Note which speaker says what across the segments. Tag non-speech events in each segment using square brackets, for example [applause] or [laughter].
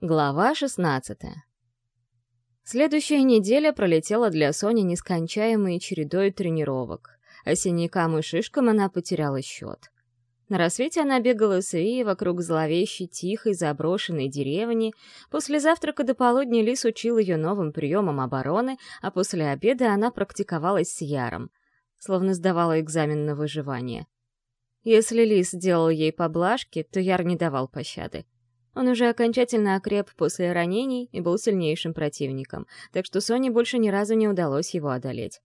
Speaker 1: Глава 16 Следующая неделя пролетела для Сони нескончаемой чередой тренировок, а синякам и шишкам она потеряла счет. На рассвете она бегала с Ии вокруг зловещей, тихой, заброшенной деревни. После завтрака до полудня Лис учил ее новым приемам обороны, а после обеда она практиковалась с Яром, словно сдавала экзамен на выживание. Если Лис делал ей поблажки, то Яр не давал пощады. Он уже окончательно окреп после ранений и был сильнейшим противником, так что Соне больше ни разу не удалось его одолеть.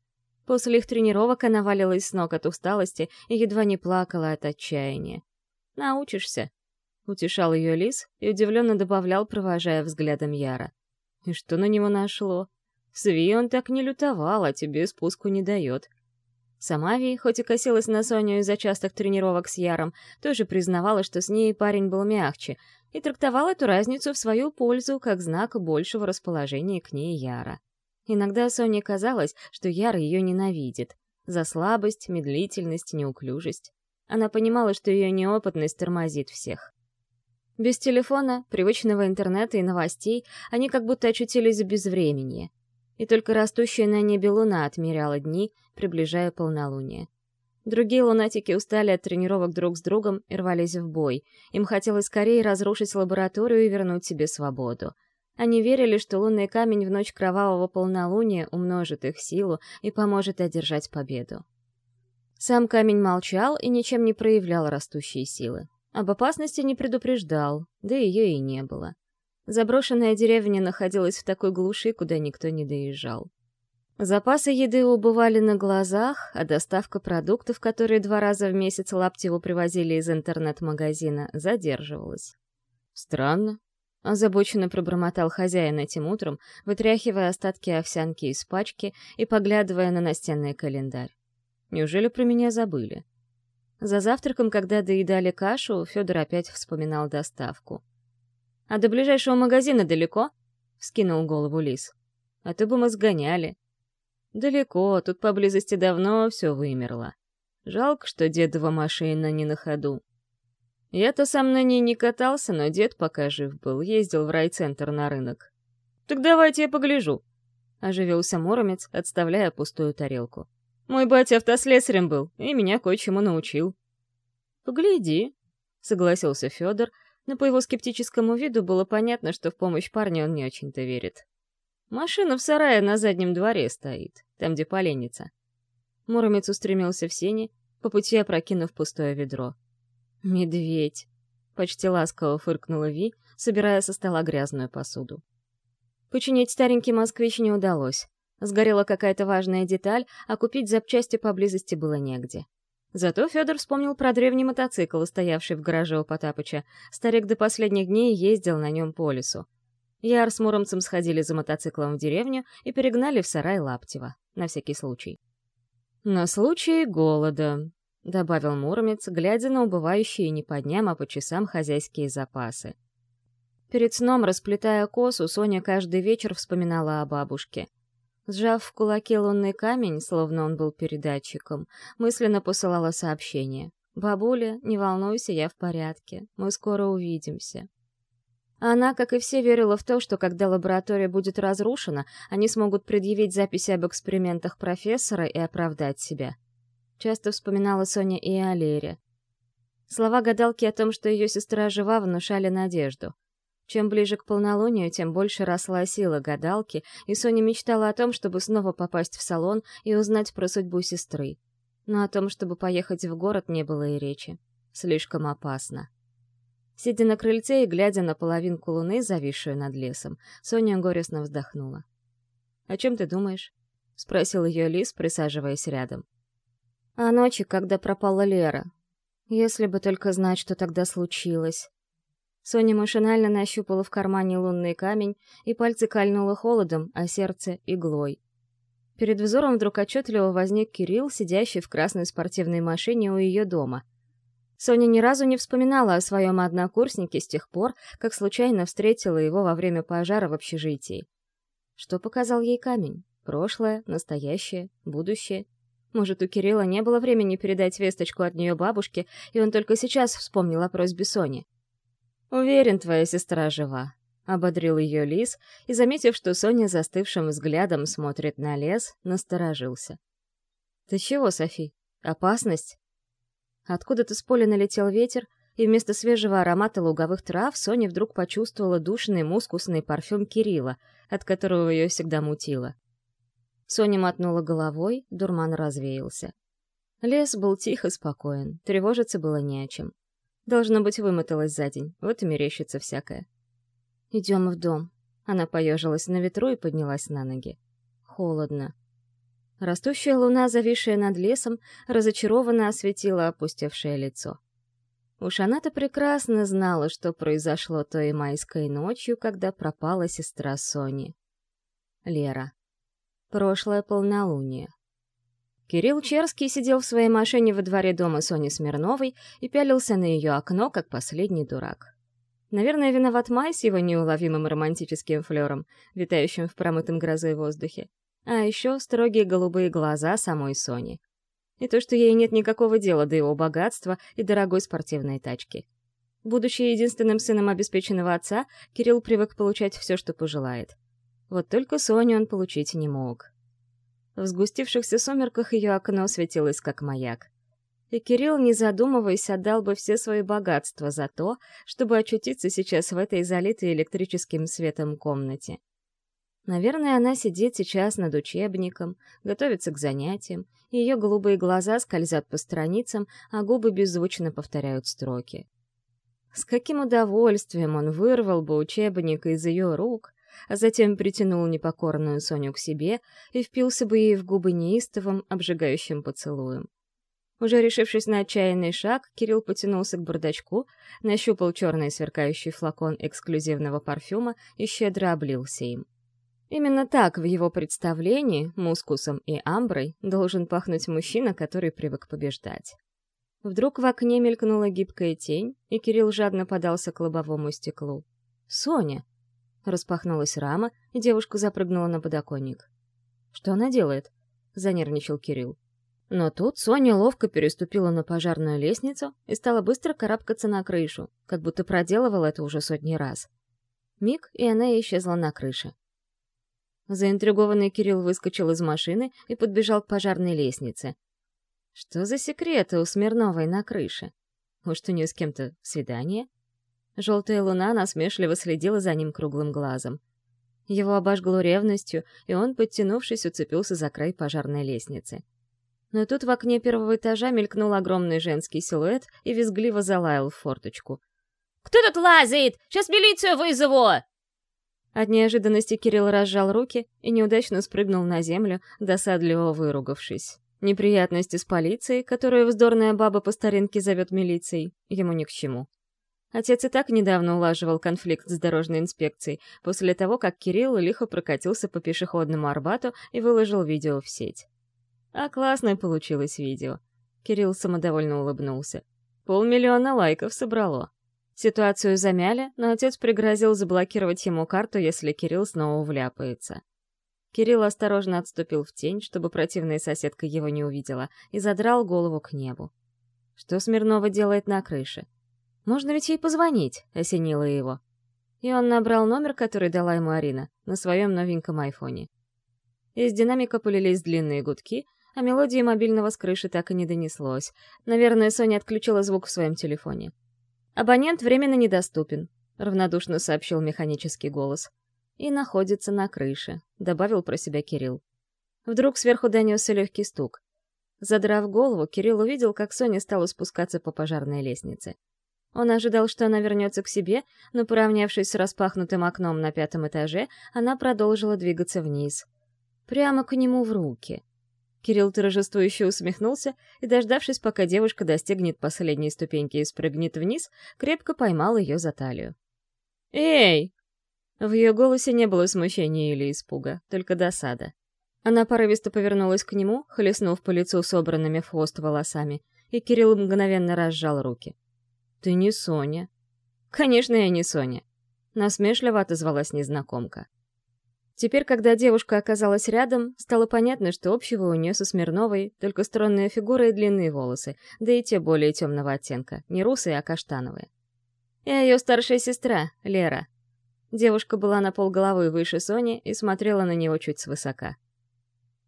Speaker 1: После их тренировок она валилась с ног от усталости и едва не плакала от отчаяния. «Научишься», — утешал ее лис и удивленно добавлял, провожая взглядом Яра. «И что на него нашло? Сви он так не лютовал, а тебе спуску не дает». Сама Ви, хоть и косилась на Соню из-за частых тренировок с Яром, тоже признавала, что с ней парень был мягче, и трактовал эту разницу в свою пользу как знак большего расположения к ней Яра. Иногда Соне казалось, что Яр ее ненавидит. За слабость, медлительность, неуклюжесть. Она понимала, что ее неопытность тормозит всех. Без телефона, привычного интернета и новостей они как будто очутились в безвременье. И только растущая на небе луна отмеряла дни, приближая полнолуние. Другие лунатики устали от тренировок друг с другом и рвались в бой. Им хотелось скорее разрушить лабораторию и вернуть себе свободу. Они верили, что лунный камень в ночь кровавого полнолуния умножит их силу и поможет одержать победу. Сам камень молчал и ничем не проявлял растущие силы. Об опасности не предупреждал, да ее и не было. Заброшенная деревня находилась в такой глуши, куда никто не доезжал. Запасы еды убывали на глазах, а доставка продуктов, которые два раза в месяц Лаптеву привозили из интернет-магазина, задерживалась. «Странно», — озабоченно пробормотал хозяин этим утром, вытряхивая остатки овсянки из пачки и поглядывая на настенный календарь. «Неужели про меня забыли?» За завтраком, когда доедали кашу, Федор опять вспоминал доставку. «А до ближайшего магазина далеко?» — вскинул голову Лис. «А то бы мы сгоняли». Далеко, тут поблизости давно все вымерло. Жалко, что дедова машина не на ходу. Я-то сам на ней не катался, но дед пока жив был, ездил в райцентр на рынок. «Так давайте я погляжу», — оживился Муромец, отставляя пустую тарелку. «Мой батя автослесарем был и меня кое-чему научил». «Погляди», — согласился Федор, но по его скептическому виду было понятно, что в помощь парню он не очень-то верит. Машина в сарае на заднем дворе стоит, там, где поленница. Муромец устремился в сени, по пути опрокинув пустое ведро. «Медведь!» — почти ласково фыркнула Ви, собирая со стола грязную посуду. Починить старенький москвич не удалось. Сгорела какая-то важная деталь, а купить запчасти поблизости было негде. Зато Федор вспомнил про древний мотоцикл, стоявший в гараже у Потапыча. Старик до последних дней ездил на нем по лесу. Яр с Муромцем сходили за мотоциклом в деревню и перегнали в сарай Лаптева, на всякий случай. «На случай голода», — добавил Муромец, глядя на убывающие не по дням, а по часам хозяйские запасы. Перед сном, расплетая косу, Соня каждый вечер вспоминала о бабушке. Сжав в кулаке лунный камень, словно он был передатчиком, мысленно посылала сообщение. «Бабуля, не волнуйся, я в порядке. Мы скоро увидимся». Она, как и все, верила в то, что когда лаборатория будет разрушена, они смогут предъявить записи об экспериментах профессора и оправдать себя. Часто вспоминала Соня и о. Слова гадалки о том, что ее сестра жива, внушали надежду. Чем ближе к полнолунию, тем больше росла сила гадалки, и Соня мечтала о том, чтобы снова попасть в салон и узнать про судьбу сестры. Но о том, чтобы поехать в город, не было и речи. Слишком опасно. Сидя на крыльце и глядя на половинку луны, зависшую над лесом, Соня горестно вздохнула. «О чем ты думаешь?» — спросил ее Лис, присаживаясь рядом. «О ночи, когда пропала Лера. Если бы только знать, что тогда случилось». Соня машинально нащупала в кармане лунный камень, и пальцы кольнуло холодом, а сердце — иглой. Перед взором вдруг отчетливо возник Кирилл, сидящий в красной спортивной машине у ее дома — Соня ни разу не вспоминала о своем однокурснике с тех пор, как случайно встретила его во время пожара в общежитии. Что показал ей камень? Прошлое, настоящее, будущее? Может, у Кирилла не было времени передать весточку от нее бабушке, и он только сейчас вспомнил о просьбе Сони. «Уверен, твоя сестра жива», — ободрил ее лис, и, заметив, что Соня застывшим взглядом смотрит на лес, насторожился. «Ты чего, Софи? Опасность?» Откуда-то с поля налетел ветер, и вместо свежего аромата луговых трав Соня вдруг почувствовала душный мускусный парфюм Кирилла, от которого ее всегда мутило. Соня мотнула головой, дурман развеялся. Лес был тих и спокоен, тревожиться было не о чем. Должно быть, вымоталась за день, вот и мерещится всякое. «Идем в дом». Она поежилась на ветру и поднялась на ноги. Холодно. Растущая луна, зависшая над лесом, разочарованно осветила опустевшее лицо. Уж она-то прекрасно знала, что произошло той майской ночью, когда пропала сестра Сони. Лера. Прошлое полнолуние. Кирилл Черский сидел в своей машине во дворе дома Сони Смирновой и пялился на ее окно, как последний дурак. Наверное, виноват Май с его неуловимым романтическим флером, витающим в промытом грозой воздухе. А еще строгие голубые глаза самой Сони — и то, что ей нет никакого дела до его богатства и дорогой спортивной тачки. Будучи единственным сыном обеспеченного отца, Кирилл привык получать все, что пожелает. Вот только Соню он получить не мог. В сгустившихся сумерках ее окно светилось как маяк. И Кирилл, не задумываясь, отдал бы все свои богатства за то, чтобы очутиться сейчас в этой залитой электрическим светом комнате. Наверное, она сидит сейчас над учебником, готовится к занятиям, ее голубые глаза скользят по страницам, а губы беззвучно повторяют строки. С каким удовольствием он вырвал бы учебник из ее рук, а затем притянул непокорную Соню к себе и впился бы ей в губы неистовым, обжигающим поцелуем. Уже решившись на отчаянный шаг, Кирилл потянулся к бардачку, нащупал черный сверкающий флакон эксклюзивного парфюма и щедро облился им. Именно так в его представлении мускусом и амброй должен пахнуть мужчина, который привык побеждать. Вдруг в окне мелькнула гибкая тень, и Кирилл жадно подался к лобовому стеклу. «Соня!» Распахнулась рама, и девушка запрыгнула на подоконник. «Что она делает?» — занервничал Кирилл. Но тут Соня ловко переступила на пожарную лестницу и стала быстро карабкаться на крышу, как будто проделывала это уже сотни раз. Миг, и она исчезла на крыше. Заинтригованный Кирилл выскочил из машины и подбежал к пожарной лестнице. Что за секреты у Смирновой на крыше? Может, у нее с кем-то свидание? Желтая луна насмешливо следила за ним круглым глазом. Его обожгло ревностью, и он, подтянувшись, уцепился за край пожарной лестницы. Но тут в окне первого этажа мелькнул огромный женский силуэт и визгливо залаял в форточку. «Кто тут лазает? Сейчас милицию вызову!» От неожиданности Кирилл разжал руки и неудачно спрыгнул на землю, досадливо выругавшись. Неприятности с полицией, которую вздорная баба по старинке зовет милицией, ему ни к чему. Отец и так недавно улаживал конфликт с дорожной инспекцией, после того, как Кирилл лихо прокатился по пешеходному Арбату и выложил видео в сеть. А классное получилось видео. Кирилл самодовольно улыбнулся. Полмиллиона лайков собрало. Ситуацию замяли, но отец пригрозил заблокировать ему карту, если Кирилл снова вляпается. Кирилл осторожно отступил в тень, чтобы противная соседка его не увидела, и задрал голову к небу. Что Смирнова делает на крыше? Можно ведь ей позвонить, осенило его. И он набрал номер, который дала ему Арина, на своем новеньком айфоне. Из динамика полились длинные гудки, а мелодии мобильного с крыши так и не донеслось. Наверное, Соня отключила звук в своем телефоне. «Абонент временно недоступен», — равнодушно сообщил механический голос. «И находится на крыше», — добавил про себя Кирилл. Вдруг сверху донесся легкий стук. Задрав голову, Кирилл увидел, как Соня стала спускаться по пожарной лестнице. Он ожидал, что она вернется к себе, но, поравнявшись с распахнутым окном на пятом этаже, она продолжила двигаться вниз. Прямо к нему в руки. Кирилл торжествующе усмехнулся и, дождавшись, пока девушка достигнет последней ступеньки и спрыгнет вниз, крепко поймал ее за талию. «Эй!» В ее голосе не было смущения или испуга, только досада. Она порывисто повернулась к нему, хлестнув по лицу собранными в хвост волосами, и Кирилл мгновенно разжал руки. «Ты не Соня». «Конечно, я не Соня», — насмешливо отозвалась незнакомка. Теперь, когда девушка оказалась рядом, стало понятно, что общего у нее со Смирновой только стройная фигура и длинные волосы, да и те более темного оттенка, не русые, а каштановые. И ее старшая сестра, Лера. Девушка была на полголовы выше Сони и смотрела на него чуть свысока.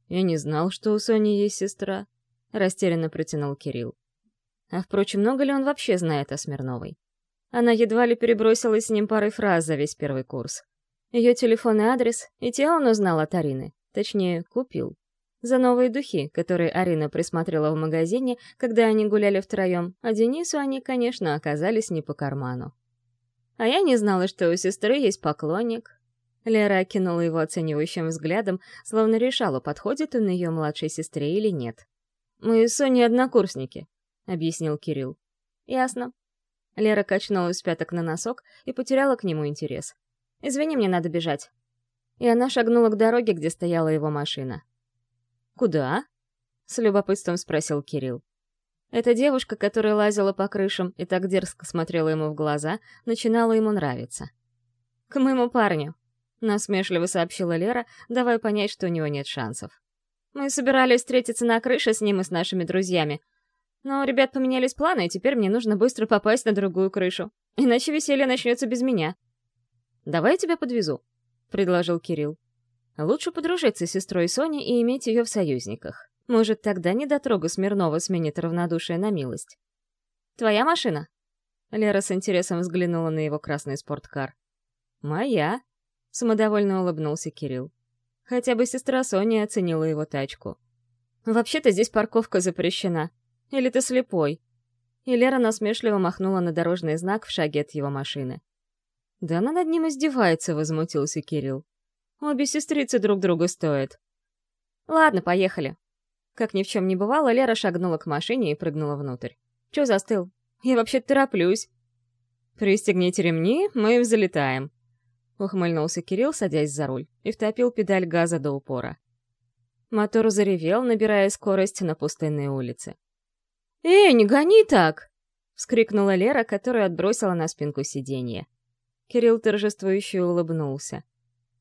Speaker 1: «Я не знал, что у Сони есть сестра», — растерянно протянул Кирилл. А, впрочем, много ли он вообще знает о Смирновой? Она едва ли перебросилась с ним парой фраз за весь первый курс. Ее телефон и адрес, и те он узнал от Арины. Точнее, купил. За новые духи, которые Арина присмотрела в магазине, когда они гуляли втроем, а Денису они, конечно, оказались не по карману. А я не знала, что у сестры есть поклонник. Лера окинула его оценивающим взглядом, словно решала, подходит он ее младшей сестре или нет. «Мы с Соней однокурсники», — объяснил Кирилл. «Ясно». Лера качнулась с пяток на носок и потеряла к нему интерес. «Извини, мне надо бежать». И она шагнула к дороге, где стояла его машина. «Куда?» — с любопытством спросил Кирилл. Эта девушка, которая лазила по крышам и так дерзко смотрела ему в глаза, начинала ему нравиться. «К моему парню», — насмешливо сообщила Лера, давая понять, что у него нет шансов. «Мы собирались встретиться на крыше с ним и с нашими друзьями. Но ребят поменялись планы, и теперь мне нужно быстро попасть на другую крышу. Иначе веселье начнется без меня». «Давай я тебя подвезу», — предложил Кирилл. «Лучше подружиться с сестрой Сони и иметь ее в союзниках. Может, тогда недотрога Смирнова сменит равнодушие на милость. «Твоя машина?» Лера с интересом взглянула на его красный спорткар. «Моя», — самодовольно улыбнулся Кирилл. Хотя бы сестра Соня оценила его тачку. «Вообще-то здесь парковка запрещена. Или ты слепой?» И Лера насмешливо махнула на дорожный знак в шаге от его машины. «Да она над ним издевается», — возмутился Кирилл. «Обе сестрицы друг друга стоят». «Ладно, поехали», как ни в чем не бывало, Лера шагнула к машине и прыгнула внутрь. «Чё застыл? Я вообще тороплюсь». «Пристегните ремни, мы взлетаем», — ухмыльнулся Кирилл, садясь за руль, и втопил педаль газа до упора. Мотор заревел, набирая скорость на пустынной улице. «Эй, не гони так!» — вскрикнула Лера, которую отбросила на спинку сиденья. Кирилл торжествующе улыбнулся.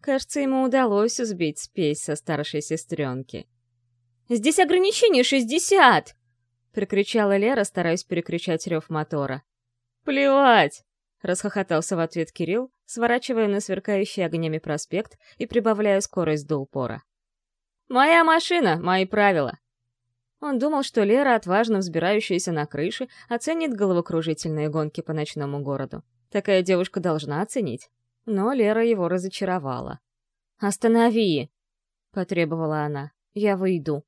Speaker 1: Кажется, ему удалось сбить спесь со старшей сестренки. Здесь ограничение 60!» — прикричала Лера, стараясь перекричать рев мотора. «Плевать!» — расхохотался в ответ Кирилл, сворачивая на сверкающий огнями проспект и прибавляя скорость до упора. «Моя машина, мои правила!» Он думал, что Лера, отважно взбирающаяся на крыши, оценит головокружительные гонки по ночному городу. Такая девушка должна оценить. Но Лера его разочаровала. «Останови!» — потребовала она. «Я выйду».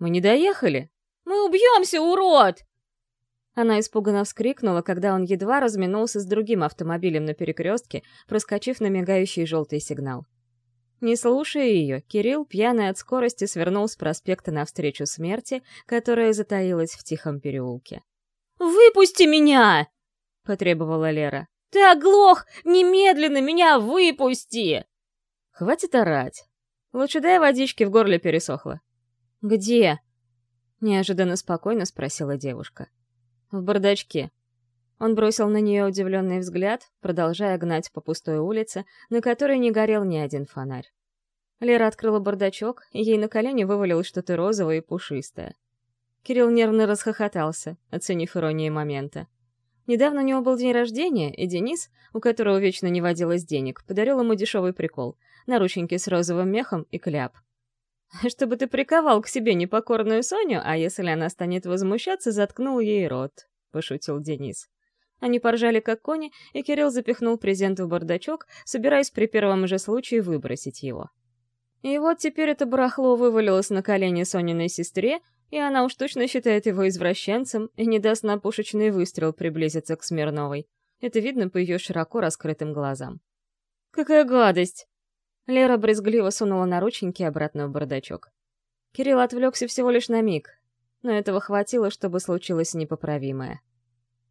Speaker 1: Мы не доехали. Мы убьемся, урод!» Она испуганно вскрикнула, когда он едва разминулся с другим автомобилем на перекрестке, проскочив на мигающий желтый сигнал. Не слушая ее, Кирилл, пьяный от скорости, свернул с проспекта навстречу смерти, которая затаилась в тихом переулке. «Выпусти меня!» — потребовала Лера. «Ты оглох! Немедленно меня выпусти!» «Хватит орать. Лучше дай водички, в горле пересохло. «Где?» — неожиданно спокойно спросила девушка. «В бардачке». Он бросил на нее удивленный взгляд, продолжая гнать по пустой улице, на которой не горел ни один фонарь. Лера открыла бардачок, и ей на колени вывалилось что-то розовое и пушистое. Кирилл нервно расхохотался, оценив иронию момента. Недавно у него был день рождения, и Денис, у которого вечно не водилось денег, подарил ему дешевый прикол — наручники с розовым мехом и кляп. [laughs] Чтобы ты приковал к себе непокорную Соню, а если она станет возмущаться, заткнул ей рот», — пошутил Денис. Они поржали как кони, и Кирилл запихнул презент в бардачок, собираясь при первом же случае выбросить его. И вот теперь это барахло вывалилось на колени Сониной сестре, и она уж точно считает его извращенцем и не даст на пушечный выстрел приблизиться к Смирновой. Это видно по ее широко раскрытым глазам. «Какая гадость!» Лера брезгливо сунула наручники обратно в бардачок. Кирилл отвлекся всего лишь на миг, но этого хватило, чтобы случилось непоправимое.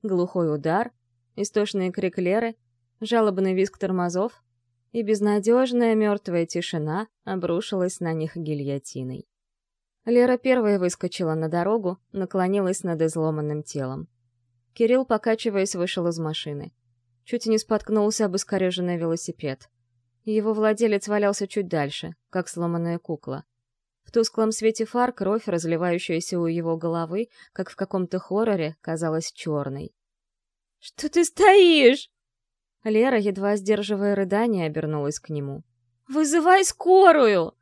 Speaker 1: Глухой удар, истошный крик Леры, жалобный визг тормозов и безнадежная мертвая тишина обрушилась на них гильотиной. Лера первая выскочила на дорогу, наклонилась над изломанным телом. Кирилл, покачиваясь, вышел из машины. Чуть не споткнулся об искореженный велосипед. Его владелец валялся чуть дальше, как сломанная кукла. Тусклом свете фар кровь, разливающаяся у его головы, как в каком-то хорроре, казалась черной. «Что ты стоишь?» Лера, едва сдерживая рыдание, обернулась к нему. «Вызывай скорую!»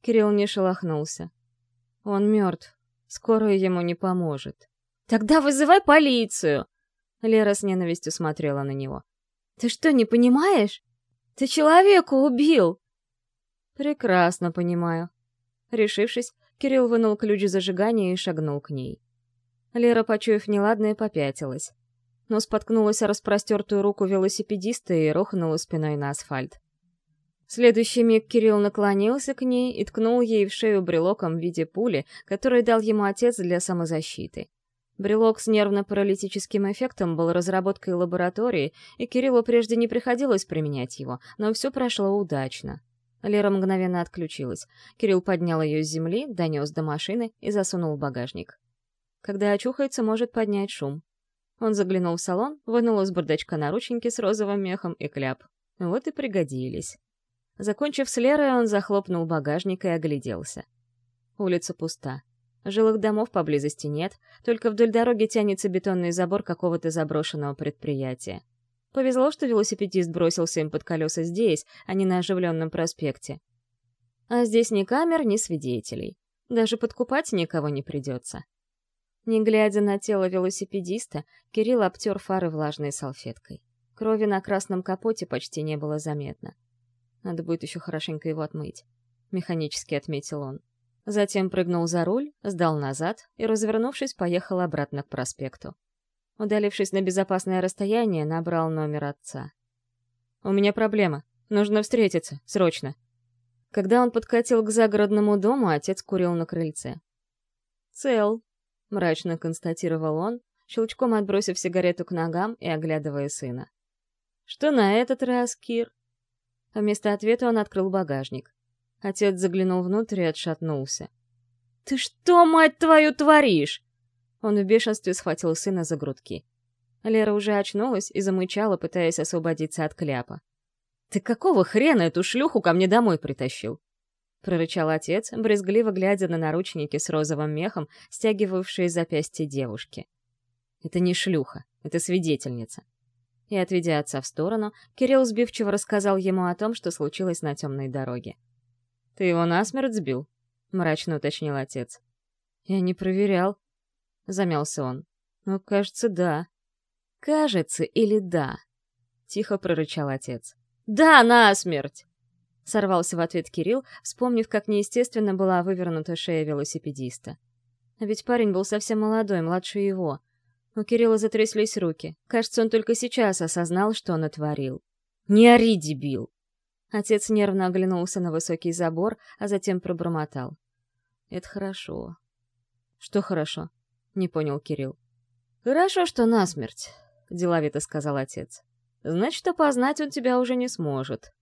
Speaker 1: Кирилл не шелохнулся. Он мертв. Скорая ему не поможет. «Тогда вызывай полицию!» Лера с ненавистью смотрела на него. «Ты что, не понимаешь? Ты человека убил!» «Прекрасно понимаю». Решившись, Кирилл вынул ключ зажигания и шагнул к ней. Лера, почуяв неладное, попятилась. Но споткнулась о распростертую руку велосипедиста и рухнула спиной на асфальт. В следующий миг Кирилл наклонился к ней и ткнул ей в шею брелоком в виде пули, который дал ему отец для самозащиты. Брелок с нервно-паралитическим эффектом был разработкой лаборатории, и Кириллу прежде не приходилось применять его, но все прошло удачно. Лера мгновенно отключилась. Кирилл поднял ее с земли, донес до машины и засунул в багажник. Когда очухается, может поднять шум. Он заглянул в салон, вынул из бардачка наручники с розовым мехом и кляп. Вот и пригодились. Закончив с Лерой, он захлопнул багажник и огляделся. Улица пуста. Жилых домов поблизости нет, только вдоль дороги тянется бетонный забор какого-то заброшенного предприятия. Повезло, что велосипедист бросился им под колеса здесь, а не на оживленном проспекте. А здесь ни камер, ни свидетелей. Даже подкупать никого не придется. Не глядя на тело велосипедиста, Кирилл обтер фары влажной салфеткой. Крови на красном капоте почти не было заметно. Надо будет еще хорошенько его отмыть. Механически отметил он. Затем прыгнул за руль, сдал назад и, развернувшись, поехал обратно к проспекту. Удалившись на безопасное расстояние, набрал номер отца. «У меня проблема. Нужно встретиться. Срочно». Когда он подкатил к загородному дому, отец курил на крыльце. «Цел», — мрачно констатировал он, щелчком отбросив сигарету к ногам и оглядывая сына. «Что на этот раз, Кир?» Вместо ответа он открыл багажник. Отец заглянул внутрь и отшатнулся. «Ты что, мать твою, творишь?» Он в бешенстве схватил сына за грудки. Лера уже очнулась и замычала, пытаясь освободиться от кляпа. «Ты какого хрена эту шлюху ко мне домой притащил?» прорычал отец, брезгливо глядя на наручники с розовым мехом, стягивавшие запястье девушки. «Это не шлюха, это свидетельница и, отведя отца в сторону, Кирилл сбивчиво рассказал ему о том, что случилось на темной дороге. «Ты его насмерть сбил?» — мрачно уточнил отец. «Я не проверял», — замялся он. «Ну, кажется, да». «Кажется или да?» — тихо прорычал отец. «Да, насмерть!» — сорвался в ответ Кирилл, вспомнив, как неестественно была вывернута шея велосипедиста. А ведь парень был совсем молодой, младше его — у Кирилла затряслись руки. Кажется, он только сейчас осознал, что он натворил. «Не ори, дебил!» Отец нервно оглянулся на высокий забор, а затем пробормотал. «Это хорошо». «Что хорошо?» — не понял Кирилл. «Хорошо, что насмерть», — деловито сказал отец. «Значит, опознать он тебя уже не сможет».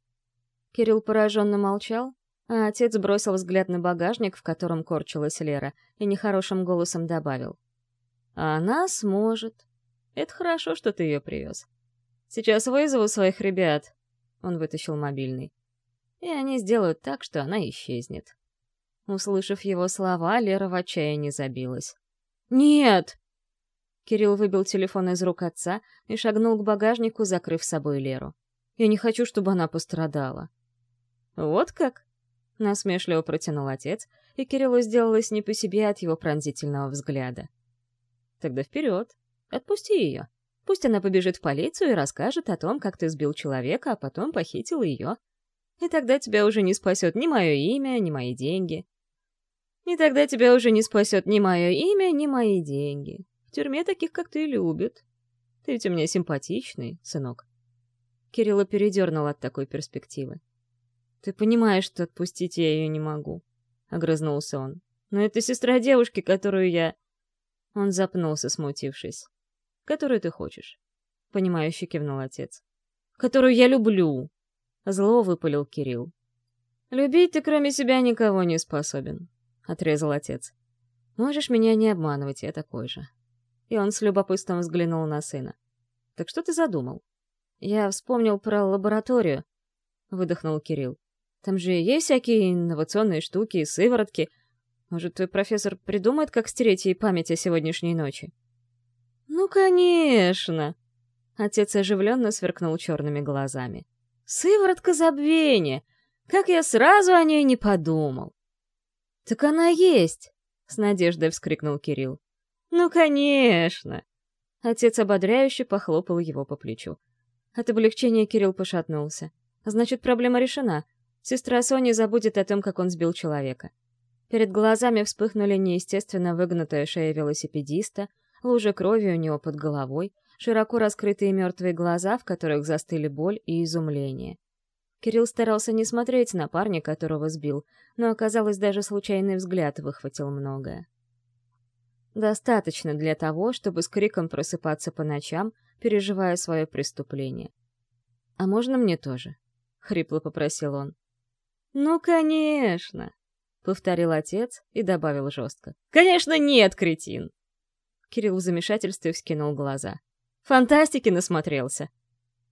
Speaker 1: Кирилл пораженно молчал, а отец бросил взгляд на багажник, в котором корчилась Лера, и нехорошим голосом добавил. А она сможет. Это хорошо, что ты ее привез. Сейчас вызову своих ребят. Он вытащил мобильный. И они сделают так, что она исчезнет. Услышав его слова, Лера в отчаянии забилась. «Нет!» Кирилл выбил телефон из рук отца и шагнул к багажнику, закрыв собой Леру. «Я не хочу, чтобы она пострадала». «Вот как?» — насмешливо протянул отец, и Кириллу сделалось не по себе от его пронзительного взгляда. Тогда вперед. Отпусти ее. Пусть она побежит в полицию и расскажет о том, как ты сбил человека, а потом похитил ее. И тогда тебя уже не спасет ни мое имя, ни мои деньги. И тогда тебя уже не спасет ни мое имя, ни мои деньги. В тюрьме таких, как ты, любят. Ты ведь у меня симпатичный, сынок. Кирилла передернул от такой перспективы. «Ты понимаешь, что отпустить я ее не могу», — огрызнулся он. «Но это сестра девушки, которую я...» Он запнулся, смутившись. «Которую ты хочешь?» — понимающе кивнул отец. «Которую я люблю!» — зло выпалил Кирилл. «Любить ты кроме себя никого не способен», — отрезал отец. «Можешь меня не обманывать, я такой же». И он с любопытством взглянул на сына. «Так что ты задумал?» «Я вспомнил про лабораторию», — выдохнул Кирилл. «Там же есть всякие инновационные штуки, сыворотки, может, твой профессор придумает, как стереть ей память о сегодняшней ночи? Ну, конечно. Отец оживленно сверкнул черными глазами. «Сыворотка забвения! Как я сразу о ней не подумал!» «Так она есть!» — с надеждой вскрикнул Кирилл. «Ну, конечно!» Отец ободряюще похлопал его по плечу. От облегчения Кирилл пошатнулся. Значит, проблема решена. Сестра Сони забудет о том, как он сбил человека. Перед глазами вспыхнули неестественно выгнутая шея велосипедиста, лужа крови у него под головой, широко раскрытые мертвые глаза, в которых застыли боль и изумление. Кирилл старался не смотреть на парня, которого сбил, но, оказалось, даже случайный взгляд выхватил многое. Достаточно для того, чтобы с криком просыпаться по ночам, переживая свое преступление. «А можно мне тоже?» — хрипло попросил он. «Ну, конечно!» — повторил отец и добавил жестко. «Конечно нет, кретин!» Кирилл в замешательстве вскинул глаза. «Фантастики насмотрелся!»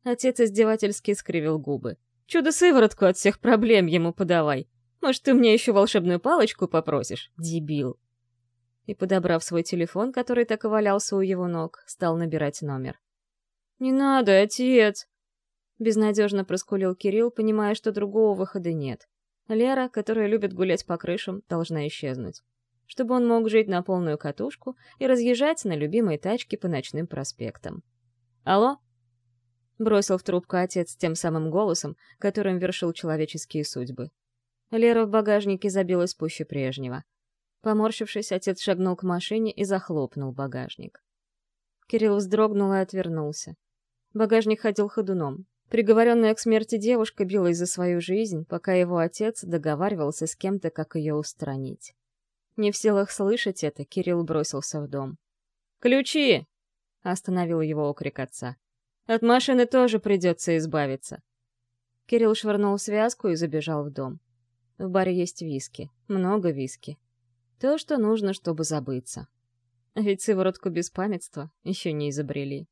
Speaker 1: Отец издевательски скривил губы. «Чудо-сыворотку от всех проблем ему подавай! Может, ты мне еще волшебную палочку попросишь, дебил?» И, подобрав свой телефон, который так и валялся у его ног, стал набирать номер. «Не надо, отец!» Безнадежно проскулил Кирилл, понимая, что другого выхода нет. Лера, которая любит гулять по крышам, должна исчезнуть. Чтобы он мог жить на полную катушку и разъезжать на любимой тачке по ночным проспектам. «Алло?» Бросил в трубку отец тем самым голосом, которым вершил человеческие судьбы. Лера в багажнике забилась пуще прежнего. Поморщившись, отец шагнул к машине и захлопнул багажник. Кирилл вздрогнул и отвернулся. Багажник ходил ходуном. Приговоренная к смерти девушка билась за свою жизнь, пока его отец договаривался с кем-то, как ее устранить. Не в силах слышать это, Кирилл бросился в дом. «Ключи!» — остановил его окрик отца. «От машины тоже придется избавиться». Кирилл швырнул связку и забежал в дом. В баре есть виски, много виски. То, что нужно, чтобы забыться. Ведь сыворотку беспамятства еще не изобрели.